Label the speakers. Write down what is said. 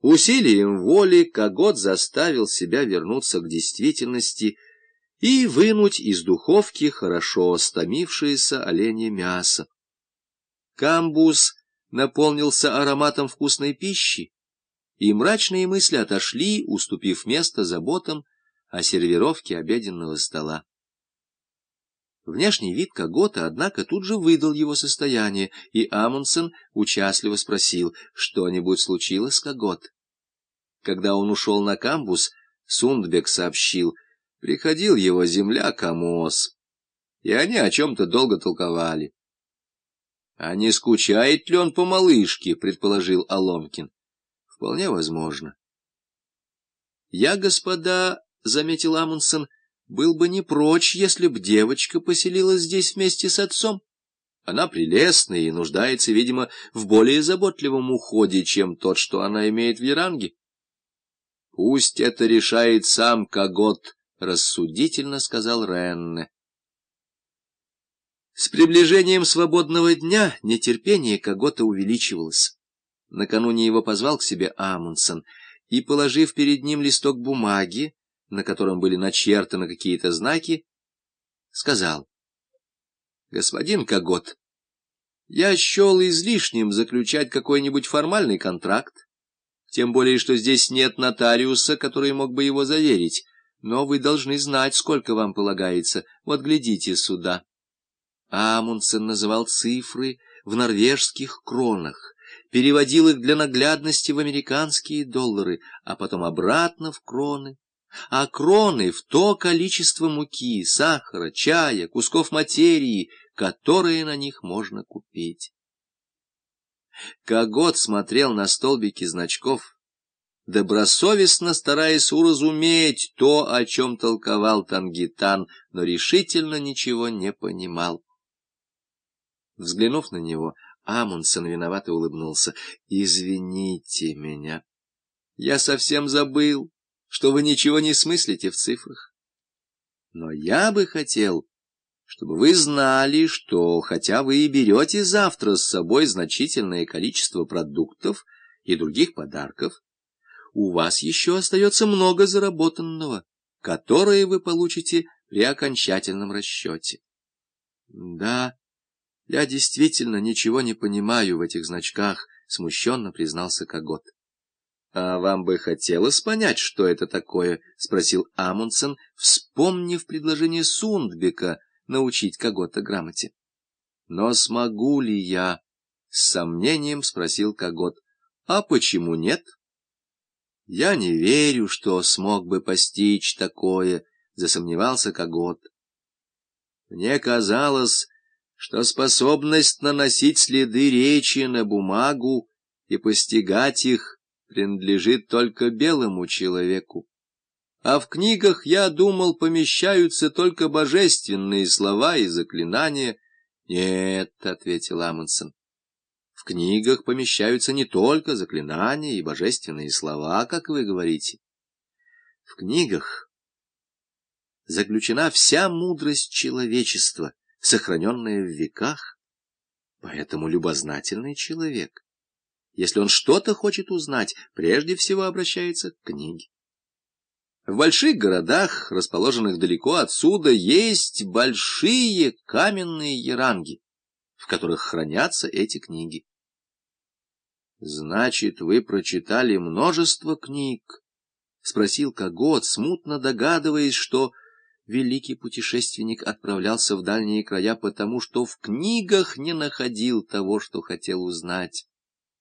Speaker 1: Усилием воли Когот заставил себя вернуться к действительности и вынуть из духовки хорошо стомившееся оленье мясо. Камбус наполнился ароматом вкусной пищи, и мрачные мысли отошли, уступив место заботам о сервировке обеденного стола. Внешний вид Когота, однако, тут же выдал его состояние, и Амундсен участливо спросил, что-нибудь случилось с Когот. Когда он ушел на камбус, Сундбек сообщил, приходил его земляк Амос, и они о чем-то долго толковали. — А не скучает ли он по малышке? — предположил Аломкин. — Вполне возможно. — Я, господа, — заметил Амундсен, — был бы не прочь, если б девочка поселилась здесь вместе с отцом. Она прелестная и нуждается, видимо, в более заботливом уходе, чем тот, что она имеет в Яранге. — Пусть это решает сам Когот, — рассудительно сказал Ренне. С приближением свободного дня нетерпение Когота увеличивалось. Накануне его позвал к себе Амундсен и, положив перед ним листок бумаги, на котором были начертаны какие-то знаки, сказал. — Господин Когот, я счел излишним заключать какой-нибудь формальный контракт, тем более, что здесь нет нотариуса, который мог бы его заверить, но вы должны знать, сколько вам полагается. Вот глядите сюда. Амундсен называл цифры в норвежских кронах, переводил их для наглядности в американские доллары, а потом обратно в кроны а кроны в то количество муки, сахара, чая, кусков материи, которые на них можно купить. Когот смотрел на столбики значков, добросовестно стараясь уразуметь то, о чем толковал Тангитан, но решительно ничего не понимал. Взглянув на него, Амундсен виновато улыбнулся. — Извините меня. Я совсем забыл что вы ничего не смыслите в цифрах. Но я бы хотел, чтобы вы знали, что, хотя вы и берете завтра с собой значительное количество продуктов и других подарков, у вас еще остается много заработанного, которое вы получите при окончательном расчете. Да, я действительно ничего не понимаю в этих значках, смущенно признался Когот. — А вам бы хотелось понять, что это такое? — спросил Амундсен, вспомнив предложение Сундбека научить кого-то грамоте. — Но смогу ли я? — с сомнением спросил Когот. — А почему нет? — Я не верю, что смог бы постичь такое, — засомневался Когот. Мне казалось, что способность наносить следы речи на бумагу и постигать их — принадлежит только белому человеку. А в книгах, я думал, помещаются только божественные слова и заклинания. — Нет, — ответил Амундсен, — в книгах помещаются не только заклинания и божественные слова, как вы говорите. В книгах заключена вся мудрость человечества, сохраненная в веках. Поэтому любознательный человек если он что-то хочет узнать, прежде всего обращается к книге. В больших городах, расположенных далеко отсюда, есть большие каменные яранги, в которых хранятся эти книги. «Значит, вы прочитали множество книг?» — спросил Когот, смутно догадываясь, что великий путешественник отправлялся в дальние края потому, что в книгах не находил того, что хотел узнать.